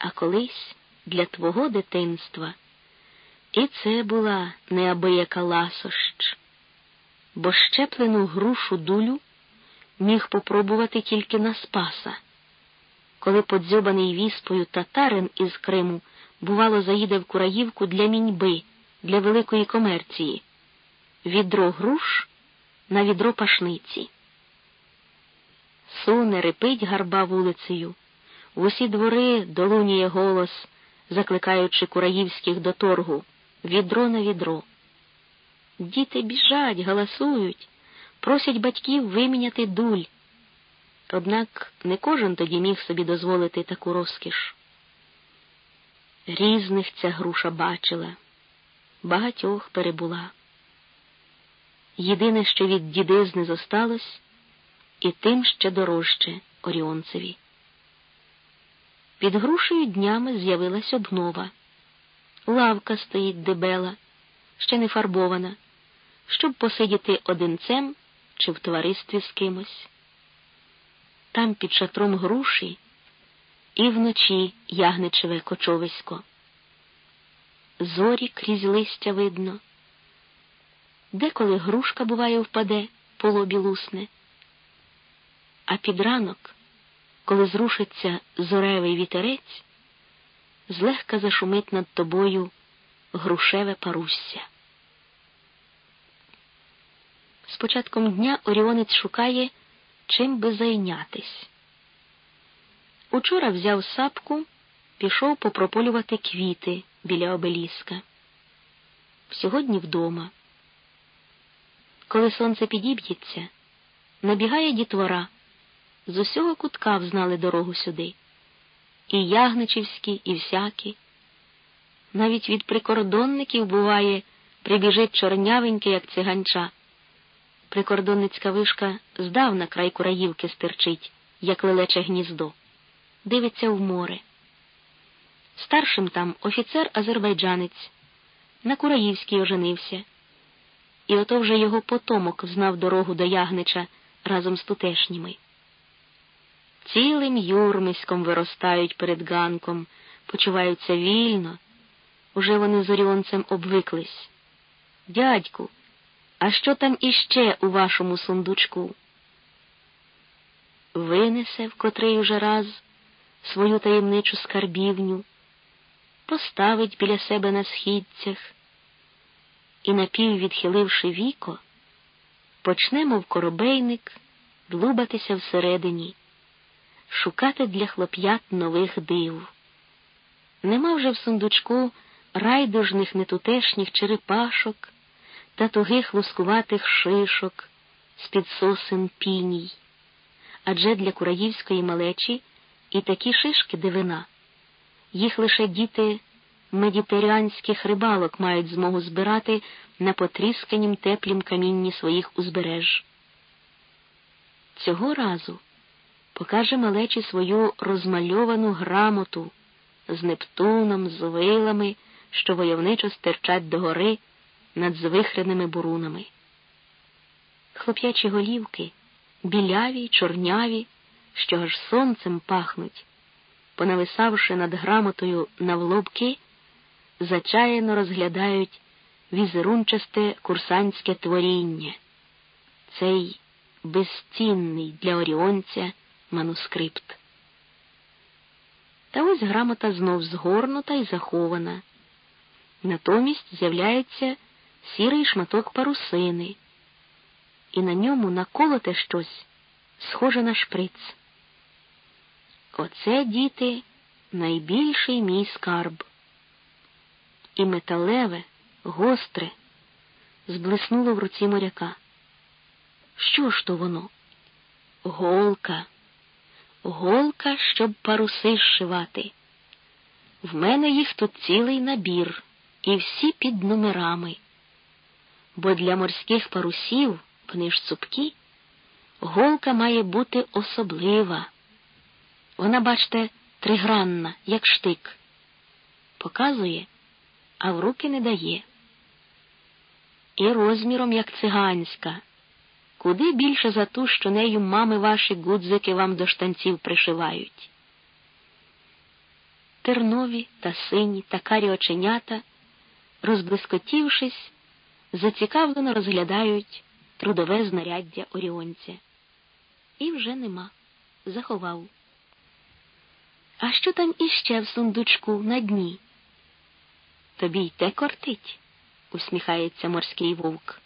а колись для твого дитинства. І це була неабияка ласощ, бо щеплену грушу дулю міг попробувати тільки на Спаса. Коли подзьобаний віспою татарин із Криму, бувало, заїде в Кураївку для міньби, для великої комерції, відро груш на відро пашниці. Суне репить гарба вулицею, в усі двори долуніє голос, закликаючи кураївських до торгу, відро на відро. Діти біжать, галасують, просять батьків виміняти дуль. Однак не кожен тоді міг собі дозволити таку розкіш. Різних ця груша бачила, багатьох перебула. Єдине, що від дідизни зосталось, і тим ще дорожче Оріонцеві. Під грушею днями з'явилась обнова. Лавка стоїть дебела, ще не фарбована, щоб посидіти одинцем чи в товаристві з кимось. Там під шатром груші і вночі ягничеве кочовисько. Зорі крізь листя видно. Деколи грушка буває впаде, по лобі лусне. А під ранок, коли зрушиться зоревий вітерець, злегка зашумить над тобою грушеве парусся. З початком дня Оріонець шукає, чим би зайнятись. Учора взяв сапку, пішов попрополювати квіти біля обеліска. Сьогодні вдома. Коли сонце підіб'ється, набігає дітвора. З усього кутка взнали дорогу сюди. І ягничівські, і всякі. Навіть від прикордонників, буває, прибіжить чорнявенький, як циганча. Прикордонницька вишка здавна край Кураївки стирчить, як лелече гніздо, дивиться в море. Старшим там офіцер азербайджанець, на Кураївській оженився. І ото вже його потомок знав дорогу до ягнича разом з тутешніми. Цілим юрмиськом виростають перед ганком, почуваються вільно. Уже вони з оріонцем обвиклись. Дядьку, а що там іще у вашому сундучку? Винесе в котрий уже раз свою таємничу скарбівню, поставить біля себе на східцях і, напів відхиливши віко, почне, мов коробейник, длубатися всередині, шукати для хлоп'ят нових див. Нема вже в сундучку райдужних нетутешніх черепашок та тугих лускуватих шишок з-під сосен піній. Адже для кураївської малечі і такі шишки дивина. Їх лише діти медітеріанських рибалок мають змогу збирати на потрісканім теплім камінні своїх узбереж. Цього разу покаже малечі свою розмальовану грамоту з Нептуном, з вилами, що войовничо стирчать догори над звихреними бурунами. Хлоп'ячі голівки, біляві, чорняві, що аж сонцем пахнуть, понависавши над грамотою навлобки, зачаяно розглядають візерунчасте курсантське творіння, цей безцінний для оріонця манускрипт. Та ось грамота знов згорнута і захована. Натомість з'являється сірий шматок парусини, і на ньому наколоте щось схоже на шприц. Оце, діти, найбільший мій скарб. І металеве, гостре, зблиснуло в руці моряка. Що ж то воно? Голка, голка, щоб паруси зшивати. В мене їх тут цілий набір, і всі під номерами. Бо для морських парусів, вони ж цупкі, голка має бути особлива. Вона, бачте, тригранна, як штик. Показує, а в руки не дає. І розміром, як циганська, куди більше за ту, що нею мами ваші гудзики вам до штанців пришивають. тернові та сині та карі оченята, розблискотівшись, зацікавлено розглядають трудове знаряддя оріонця. І вже нема. Заховав. А що там іще в сундучку на дні? Тобі й те кортить, усміхається морський вовк.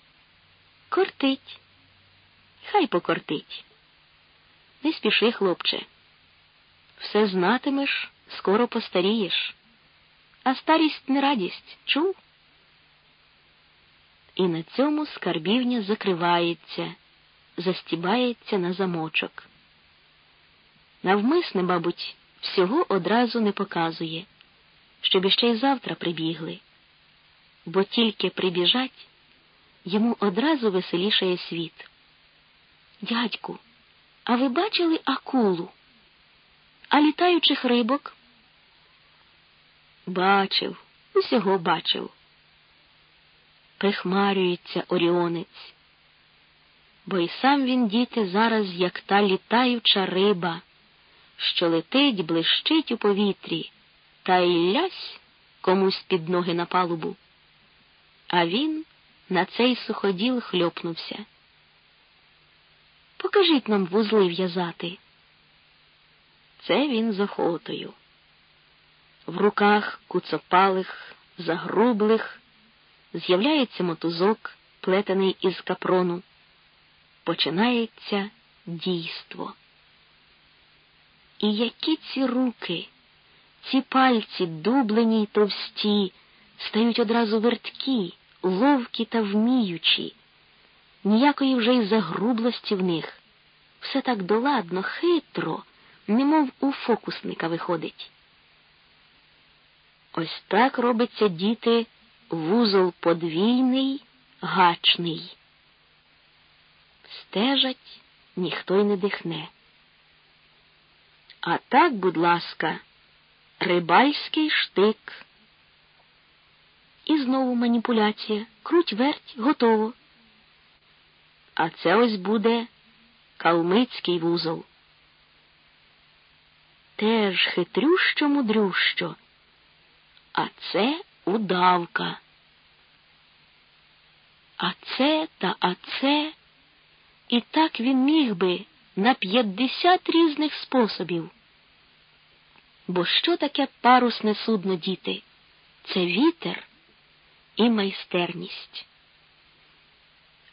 Кортить. Хай покортить. Не спіши, хлопче. Все знатимеш, скоро постарієш. А старість не радість, чув? І на цьому скарбівня закривається, застібається на замочок. Навмисне, мабуть, всього одразу не показує, щоб іще й завтра прибігли, бо тільки прибіжать, йому одразу веселішає світ. Дядьку, а ви бачили акулу? А літаючих рибок? Бачив, усього бачив. Прихмарюється оріонець, бо й сам він, діти, зараз, як та літаюча риба, що летить, блищить у повітрі, та й лясь комусь під ноги на палубу. А він на цей суходіл хльопнувся. Покажіть нам вузли в'язати. Це він з охотою. В руках куцопалих, загрублих, з'являється мотузок, плетений із капрону. Починається дійство. І які ці руки, ці пальці, дублені й товсті, стають одразу верткі, ловкі та вміючі, ніякої вже й загрублості в них. Все так доладно, хитро, немов у фокусника виходить. Ось так робиться діти вузол подвійний, гачний. Стежать, ніхто й не дихне. А так, будь ласка, рибальський штик. І знову маніпуляція. Круть верть, готово. А це ось буде калмицький вузол. Теж хитрющо мудрющо, а це удавка. А це та а це, і так він міг би на п'ятдесят різних способів. Бо що таке парусне судно, діти? Це вітер і майстерність.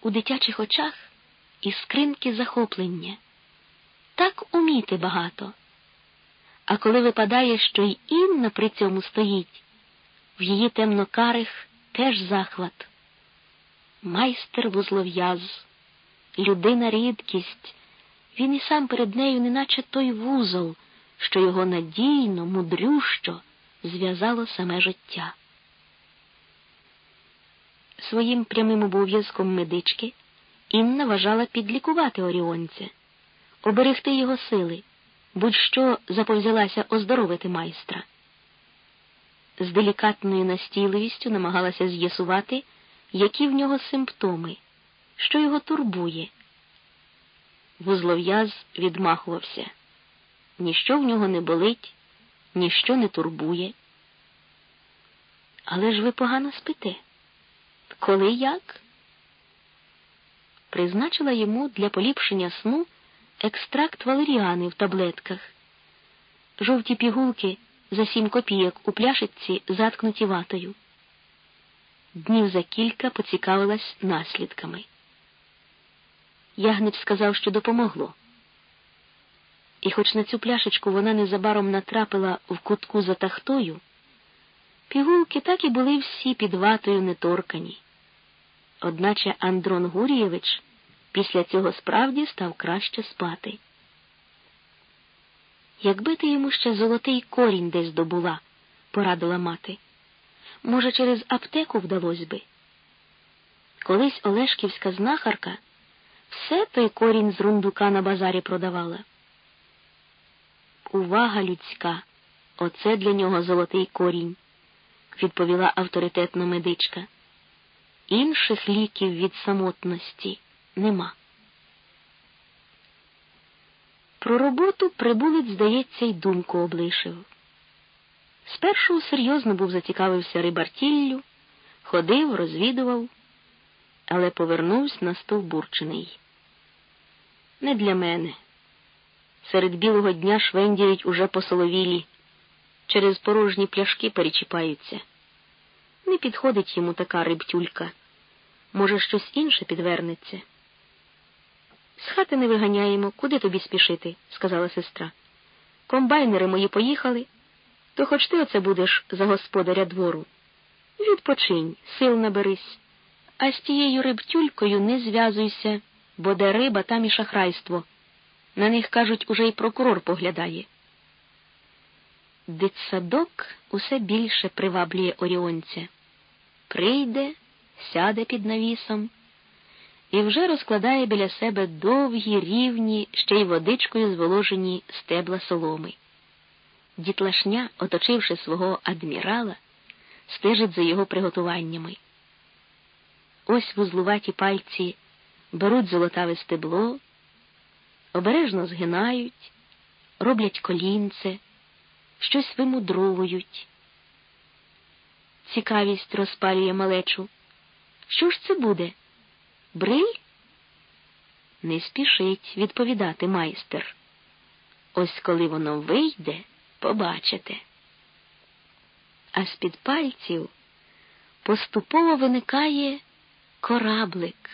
У дитячих очах іскринки захоплення. Так уміти багато. А коли випадає, що й Інна при цьому стоїть, в її темнокарих теж захват. Майстер вузлов'яз, людина рідкість, він і сам перед нею, неначе той вузол, що його надійно, мудрющо зв'язало саме життя. Своїм прямим обов'язком медички Інна вважала підлікувати оріонця, оберегти його сили, будь-що заповзялася оздоровити майстра. З делікатною настійливістю намагалася з'ясувати, які в нього симптоми, що його турбує. Вузлов'яз відмахувався. Ніщо в нього не болить, ніщо не турбує. Але ж ви погано спите. Коли як? Призначила йому для поліпшення сну екстракт валеріани в таблетках. Жовті пігулки за сім копійок у пляшечці заткнуті ватою. Днів за кілька поцікавилась наслідками. Ягнич сказав, що допомогло. І хоч на цю пляшечку вона незабаром натрапила в кутку за тахтою, пігулки так і були всі під ватою неторкані. Одначе Андрон Гурієвич після цього справді став краще спати. Якби ти йому ще золотий корінь десь добула, порадила мати. Може, через аптеку вдалось би. Колись Олешківська знахарка все той корінь з рундука на базарі продавала. Увага людська, оце для нього золотий корінь, відповіла авторитетна медичка. Інших ліків від самотності нема. Про роботу прибулець, здається, й думку облишив. Спершу серйозно був зацікавився рибартіллю, ходив, розвідував, але повернувся на стовбурчений. Не для мене. Серед білого дня швендяють уже посоловілі, через порожні пляшки перечіпаються. Не підходить йому така рибтюлька. Може, щось інше підвернеться. З хати не виганяємо, куди тобі спішити, сказала сестра. Комбайнери мої поїхали, то хоч ти оце будеш за господаря двору. Відпочинь, сил наберись, а з тією рибтюлькою не зв'язуйся, бо де риба, там і шахрайство. На них, кажуть, уже й прокурор поглядає. Дитсадок усе більше приваблює оріонця. Прийде, сяде під навісом і вже розкладає біля себе довгі, рівні, ще й водичкою зволожені стебла соломи. Дітлашня, оточивши свого адмірала, стежить за його приготуваннями. Ось вузлуваті пальці беруть золотаве стебло, обережно згинають, роблять колінце, щось вимудровують. Цікавість розпалює малечу. Що ж це буде? Бриль? Не спішить відповідати майстер. Ось коли воно вийде, побачите. А з-під пальців поступово виникає кораблик.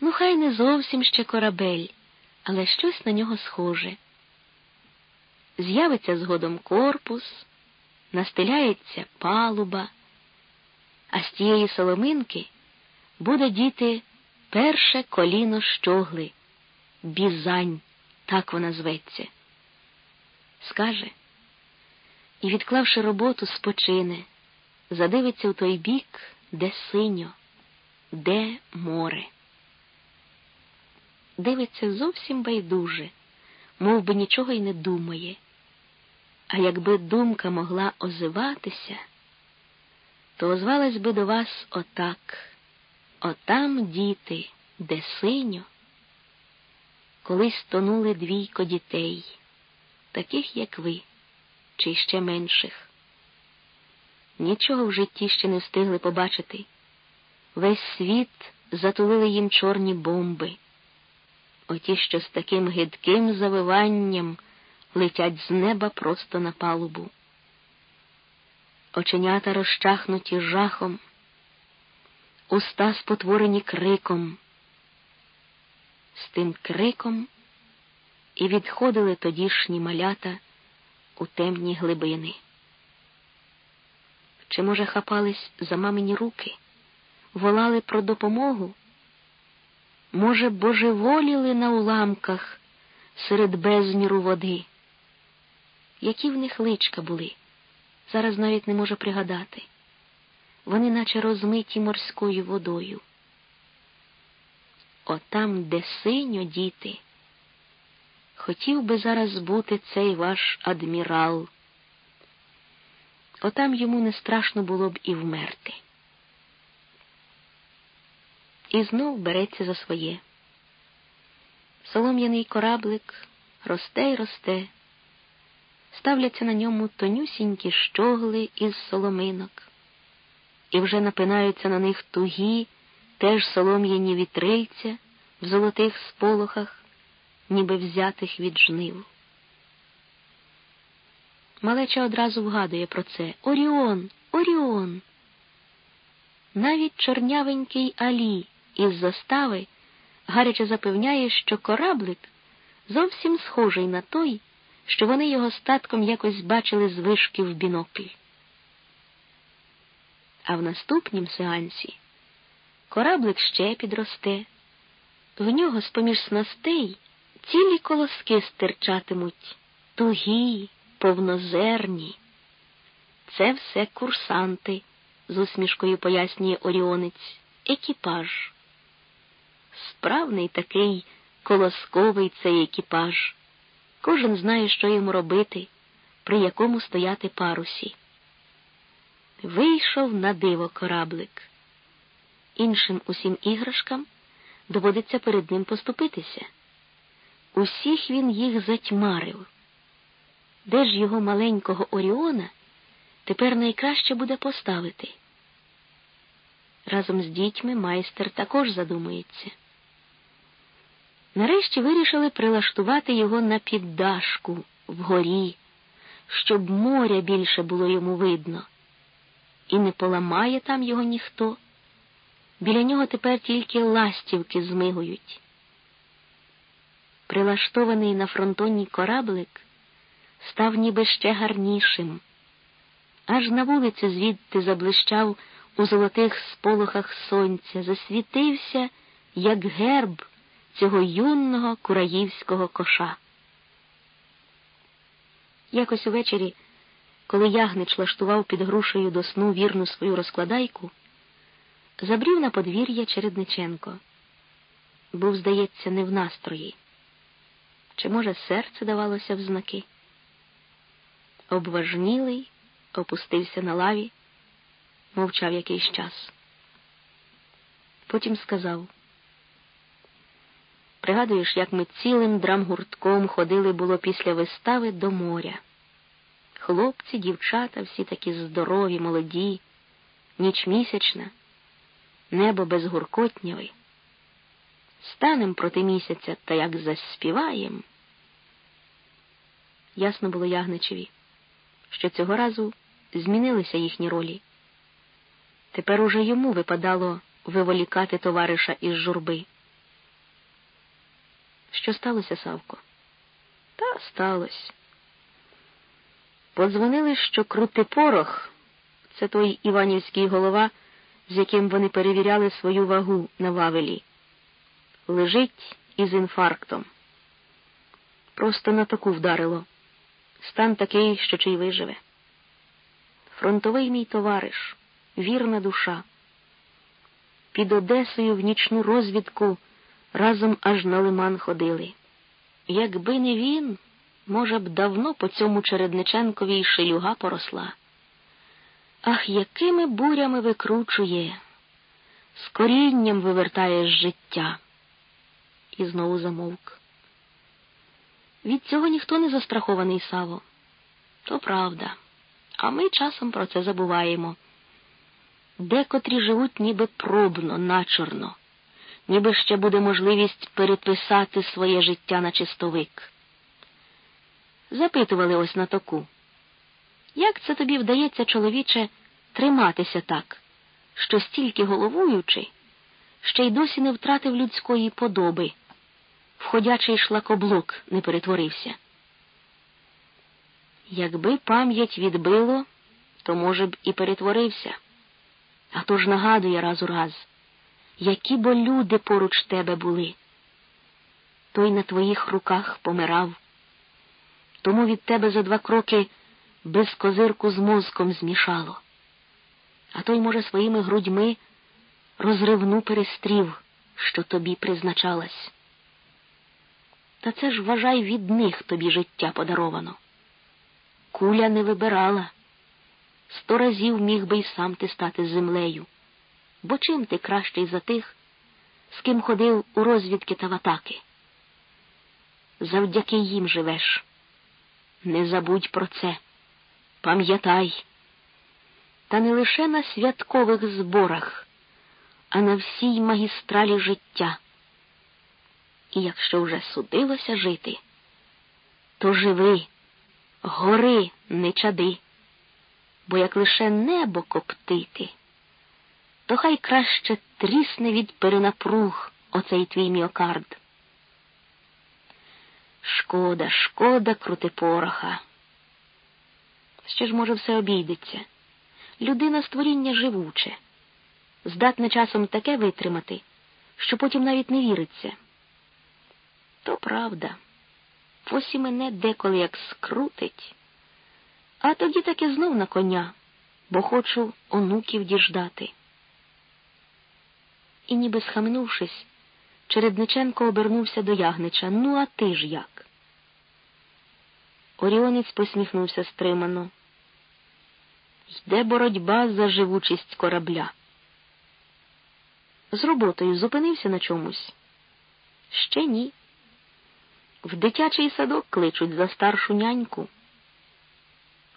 Ну, хай не зовсім ще корабель, але щось на нього схоже. З'явиться згодом корпус, настеляється палуба, а з тієї соломинки буде діти перше коліно щогли, бізань, так вона зветься. Скаже і, відклавши роботу, спочине, задивиться у той бік, де синьо, де море. Дивиться зовсім байдуже, мов би нічого й не думає. А якби думка могла озиватися, то озвалась би до вас отак. Отам діти, де синьо, колись тонули двійко дітей, таких, як ви, чи ще менших. Нічого в житті ще не встигли побачити. Весь світ затулили їм чорні бомби, оті, що з таким гидким завиванням летять з неба просто на палубу. Оченята розчахнуті жахом уста спотворені криком. З тим криком і відходили тодішні малята у темні глибини. Чи, може, хапались за мамині руки, волали про допомогу? Може, божеволіли на уламках серед безміру води? Які в них личка були, зараз навіть не можу пригадати вони наче розмиті морською водою. Отам, де синьо, діти, хотів би зараз бути цей ваш адмірал. Отам йому не страшно було б і вмерти. І знов береться за своє. Солом'яний кораблик росте й росте, ставляться на ньому тонюсінькі щогли із соломинок і вже напинаються на них тугі, теж солом'яні вітрильця в золотих сполохах, ніби взятих від жнив. Малеча одразу вгадує про це Оріон, Оріон. Навіть чорнявенький Алі із застави гаряче запевняє, що кораблик зовсім схожий на той, що вони його статком якось бачили з вишки в бінокль а в наступнім сеансі кораблик ще підросте, в нього з поміж снастей цілі колоски стирчатимуть, тугі, повнозерні. Це все курсанти, з усмішкою пояснює Оріонець, екіпаж. Справний такий колосковий цей екіпаж. Кожен знає, що йому робити, при якому стояти парусі. Вийшов на диво кораблик. Іншим усім іграшкам доводиться перед ним поступитися. Усіх він їх затьмарив. де ж його маленького Оріона тепер найкраще буде поставити. Разом з дітьми майстер також задумується. Нарешті вирішили прилаштувати його на піддашку вгорі, щоб моря більше було йому видно, і не поламає там його ніхто. Біля нього тепер тільки ластівки змигують. Прилаштований на фронтоні кораблик став ніби ще гарнішим. Аж на вулицю звідти заблищав у золотих сполохах сонця, засвітився, як герб цього юного кураївського коша. Якось увечері, коли ягнич лаштував під грушею до сну вірну свою розкладайку, забрів на подвір'я Чередниченко. Був, здається, не в настрої. Чи, може, серце давалося в знаки? Обважнілий, опустився на лаві, мовчав якийсь час. Потім сказав Пригадуєш, як ми цілим драмгуртком ходили було після вистави до моря. Хлопці, дівчата, всі такі здорові, молоді, ніч місячна, небо безгуркотняве. Станем проти місяця та як заспіваєм. Ясно було Ягничеві, що цього разу змінилися їхні ролі. Тепер уже йому випадало виволікати товариша із журби. Що сталося, Савко? Та сталося. Подзвонили, що крутий порох це той іванівський голова, з яким вони перевіряли свою вагу на Вавелі. Лежить із інфарктом. Просто на таку вдарило. Стан такий, що чий виживе. Фронтовий мій товариш, вірна душа. Під Одесою в нічну розвідку разом аж на лиман ходили. Якби не він, може б, давно по цьому Чередниченкові й шелюга поросла. Ах, якими бурями викручує, з корінням вивертає з життя. І знову замовк. Від цього ніхто не застрахований, Саво. То правда. А ми часом про це забуваємо. Декотрі живуть ніби пробно, начорно ніби ще буде можливість переписати своє життя на чистовик. Запитували ось на току. Як це тобі вдається, чоловіче, триматися так, що стільки головуючи, ще й досі не втратив людської подоби, входячий шлакоблок не перетворився? Якби пам'ять відбило, то, може б, і перетворився. А то ж нагадує раз у раз які бо люди поруч тебе були. Той на твоїх руках помирав, тому від тебе за два кроки без козирку з мозком змішало, а той, може, своїми грудьми розривну перестрів, що тобі призначалась. Та це ж, вважай, від них тобі життя подаровано. Куля не вибирала, сто разів міг би й сам ти стати землею бо чим ти кращий за тих, з ким ходив у розвідки та в атаки? Завдяки їм живеш. Не забудь про це, пам'ятай. Та не лише на святкових зборах, а на всій магістралі життя. І якщо вже судилося жити, то живи, гори не чади, бо як лише небо коптити то хай краще трісне від перенапруг оцей твій міокард. Шкода, шкода, крути пороха. Ще ж, може, все обійдеться. Людина створіння живуче, здатне часом таке витримати, що потім навіть не віриться. То правда, ось і мене деколи як скрутить, а тоді таки знов на коня, бо хочу онуків діждати і, ніби схаменувшись, Чередниченко обернувся до ягнича. Ну, а ти ж як? Оріонець посміхнувся стримано. Йде боротьба за живучість корабля. З роботою зупинився на чомусь? Ще ні. В дитячий садок кличуть за старшу няньку.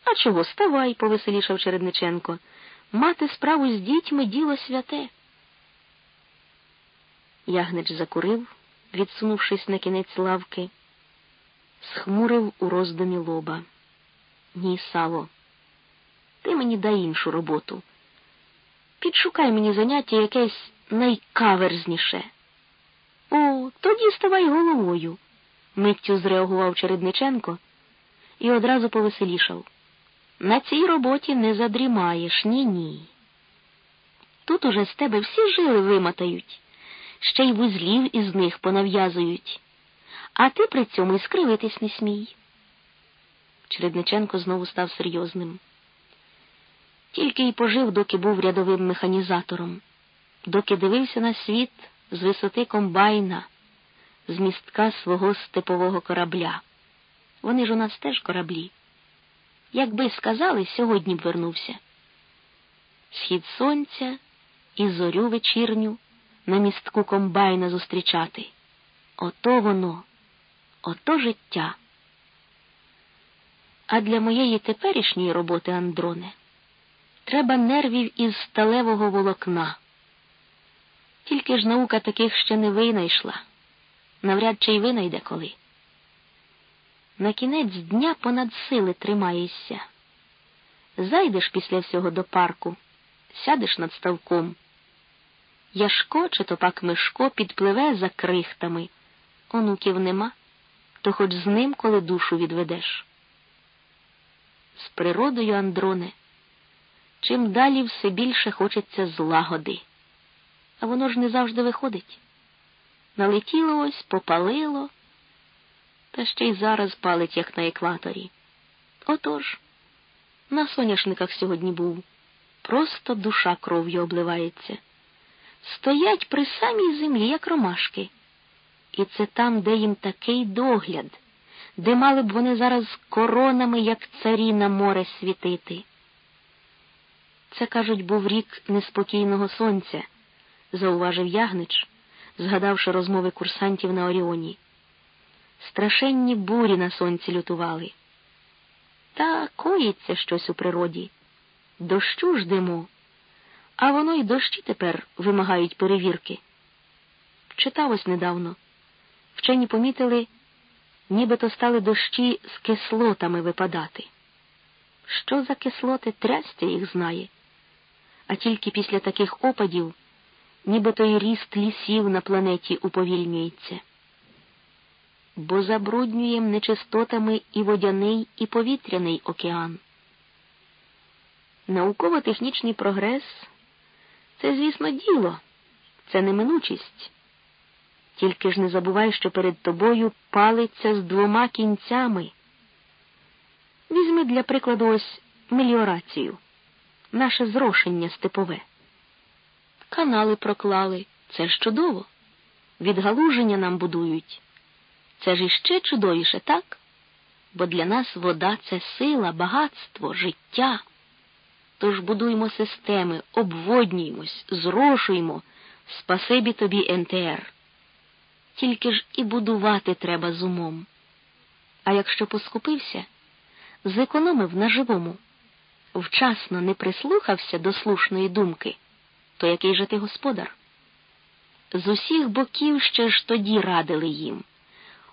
А чого ставай, повеселішав Чередниченко. Мати справу з дітьми діло святе. Ягнич закурив, відсунувшись на кінець лавки, схмурив у роздумі лоба. Ні, Саво, ти мені дай іншу роботу. Підшукай мені заняття якесь найкаверзніше. О, тоді ставай головою, миттю зреагував Чередниченко і одразу повеселішав. На цій роботі не задрімаєш, ні ні. Тут уже з тебе всі жили вимотають, ще й вузлів із них понав'язують, а ти при цьому й скривитись не смій. Чередниченко знову став серйозним. Тільки й пожив, доки був рядовим механізатором, доки дивився на світ з висоти комбайна, з містка свого степового корабля. Вони ж у нас теж кораблі. Якби сказали, сьогодні б вернувся. Схід сонця і зорю вечірню на містку комбайна зустрічати. Ото воно, ото життя. А для моєї теперішньої роботи, Андроне, треба нервів із сталевого волокна. Тільки ж наука таких ще не винайшла, навряд чи й винайде коли. На кінець дня понад сили тримаєшся. Зайдеш після всього до парку, сядеш над ставком. Яшко чи то пак Мишко підпливе за крихтами. Онуків нема, то хоч з ним коли душу відведеш. З природою, Андроне, чим далі все більше хочеться злагоди. А воно ж не завжди виходить. Налетіло ось, попалило, та ще й зараз палить, як на екваторі. Отож, на соняшниках сьогодні був, просто душа кров'ю обливається. Стоять при самій землі, як ромашки. І це там, де їм такий догляд, де мали б вони зараз коронами, як царі на море світити. Це, кажуть, був рік неспокійного сонця, зауважив Ягнич, згадавши розмови курсантів на Оріоні. Страшенні бурі на сонці лютували. Та коїться щось у природі. Дощу ждемо, а воно й дощі тепер вимагають перевірки. Читав недавно. Вчені помітили, нібито стали дощі з кислотами випадати. Що за кислоти трястя їх знає, а тільки після таких опадів, нібито й ріст лісів на планеті уповільнюється. Бо забруднюєм нечистотами і водяний, і повітряний океан. Науково-технічний прогрес це, звісно, діло, це неминучість. Тільки ж не забувай, що перед тобою палиться з двома кінцями. Візьми для прикладу ось меліорацію, наше зрошення степове. Канали проклали, це ж чудово. Відгалуження нам будують. Це ж іще чудовіше, так? Бо для нас вода це сила, багатство, життя. Тож будуємо системи, обводнюємось, зрошуємо, спасибі тобі НТР. Тільки ж і будувати треба з умом. А якщо поскупився, зекономив на живому, вчасно не прислухався до слушної думки, то який же ти господар? З усіх боків ще ж тоді радили їм.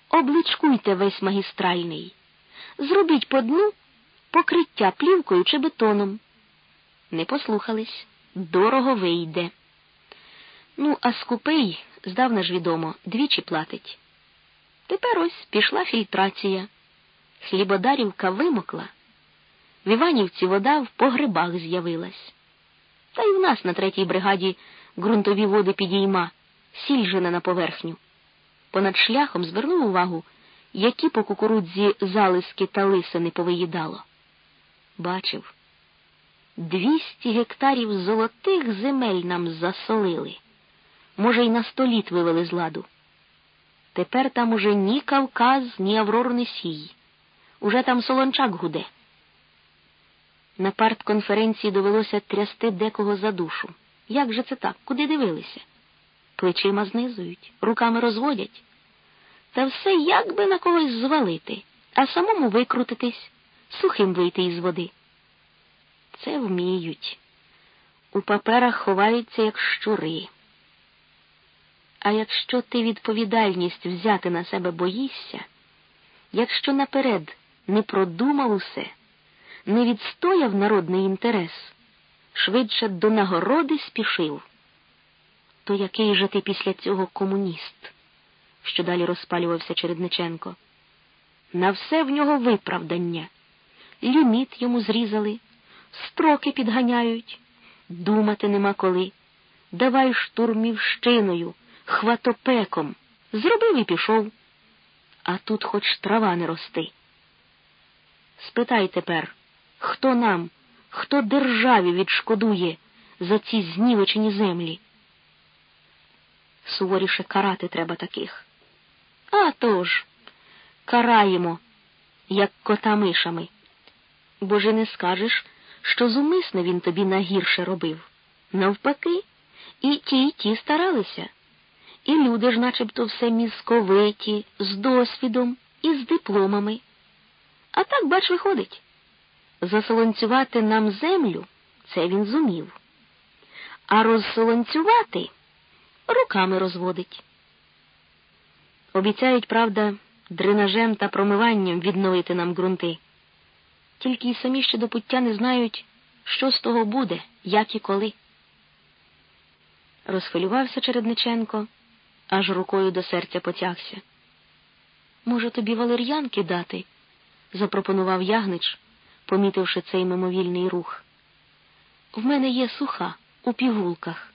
Обличкуйте весь магістральний, зробіть по дну покриття плівкою чи бетоном. Не послухались, дорого вийде. Ну, а скупий, здавна ж відомо, двічі платить. Тепер ось пішла фільтрація. Хлібодарівка вимокла. В Іванівці вода в погребах з'явилась. Та й в нас на третій бригаді ґрунтові води підійма, сіль жене на поверхню. Понад шляхом звернув увагу, які по кукурудзі залиски та лисини повиїдало. Бачив, двісті гектарів золотих земель нам засолили може, й на сто літ вивели з ладу. Тепер там уже ні Кавказ, ні Аврор не сій. Уже там солончак гуде. На партконференції довелося трясти декого за душу. Як же це так? Куди дивилися? Плечима знизують, руками розводять. Та все як би на когось звалити, а самому викрутитись, сухим вийти із води. Це вміють. У паперах ховаються, як щури. А якщо ти відповідальність взяти на себе боїшся, якщо наперед не продумав усе, не відстояв народний інтерес, швидше до нагороди спішив, то який же ти після цього комуніст? що далі розпалювався Чередниченко. На все в нього виправдання. Ліміт йому зрізали, строки підганяють, думати нема коли. Давай штурмівщиною, хватопеком. Зробив і пішов. А тут хоч трава не рости. Спитай тепер, хто нам, хто державі відшкодує за ці знівечені землі? Суворіше карати треба таких. А тож, караємо, як кота мишами. Бо ж не скажеш, що зумисне він тобі нагірше робив. Навпаки, і ті, і ті старалися. І люди ж начебто все мізковиті, з досвідом і з дипломами. А так, бач, виходить. Засолонцювати нам землю це він зумів, а розсолонцювати руками розводить. Обіцяють, правда, дренажем та промиванням відновити нам ґрунти. Тільки й самі ще до пуття не знають, що з того буде, як і коли. Розхвилювався Чередниченко, аж рукою до серця потягся. Може, тобі валер'янки дати? запропонував ягнич, помітивши цей мимовільний рух. В мене є суха у пігулках.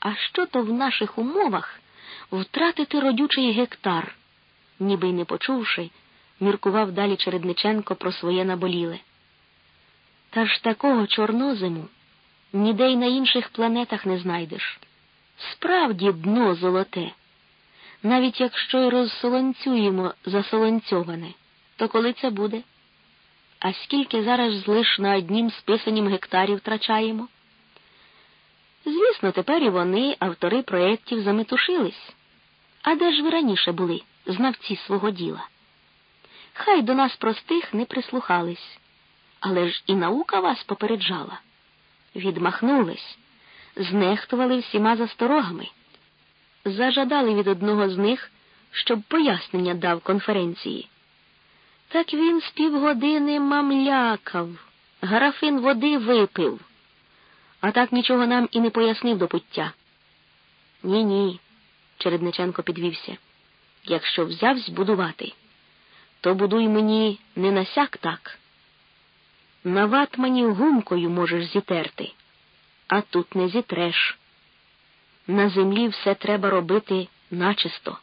А що то в наших умовах втратити родючий гектар? ніби й не почувши, міркував далі Чередниченко про своє наболіле. Та ж такого чорнозиму ніде й на інших планетах не знайдеш. Справді дно золоте. Навіть якщо й розсолонцюємо засолонцьоване, то коли це буде? А скільки зараз лиш на однім списанім гектарі втрачаємо? Звісно, тепер і вони, автори проєктів, заметушились. А де ж ви раніше були, знавці свого діла? Хай до нас простих не прислухались, але ж і наука вас попереджала. Відмахнулись, знехтували всіма засторогами, зажадали від одного з них, щоб пояснення дав конференції. Так він з півгодини мамлякав, графин води випив, а так нічого нам і не пояснив до пуття. Ні, ні. Чередниченко підвівся. Якщо взявсь будувати, то будуй мені не насяк так. На ватмані гумкою можеш зітерти, а тут не зітреш. На землі все треба робити начисто,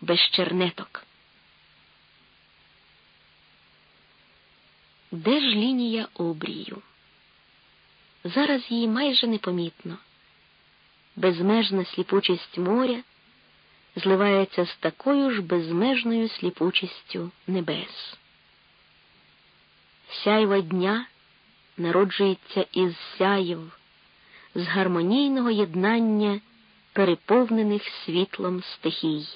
без чернеток. Де ж лінія обрію? Зараз її майже непомітно. Безмежна сліпучість моря зливається з такою ж безмежною сліпучістю небес. Сяйва дня народжується із сяїв, з гармонійного єднання переповнених світлом стихій.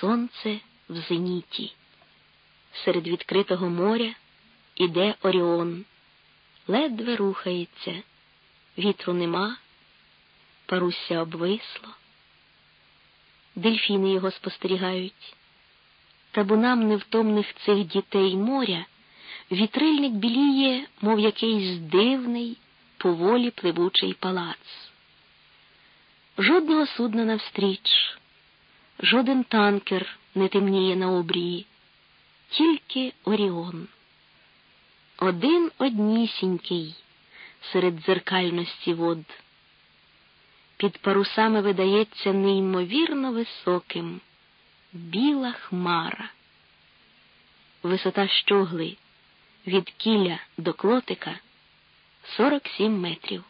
Сонце в зеніті. Серед відкритого моря іде Оріон, ледве рухається, вітру нема, паруся обвисло дельфіни його спостерігають. Табунам невтомних цих дітей моря вітрильник біліє, мов якийсь дивний, поволі пливучий палац. Жодного судна навстріч, жоден танкер не темніє на обрії, тільки Оріон. Один однісінький серед дзеркальності вод під парусами видається неймовірно високим біла хмара. Висота щогли від кіля до клотика 47 метрів.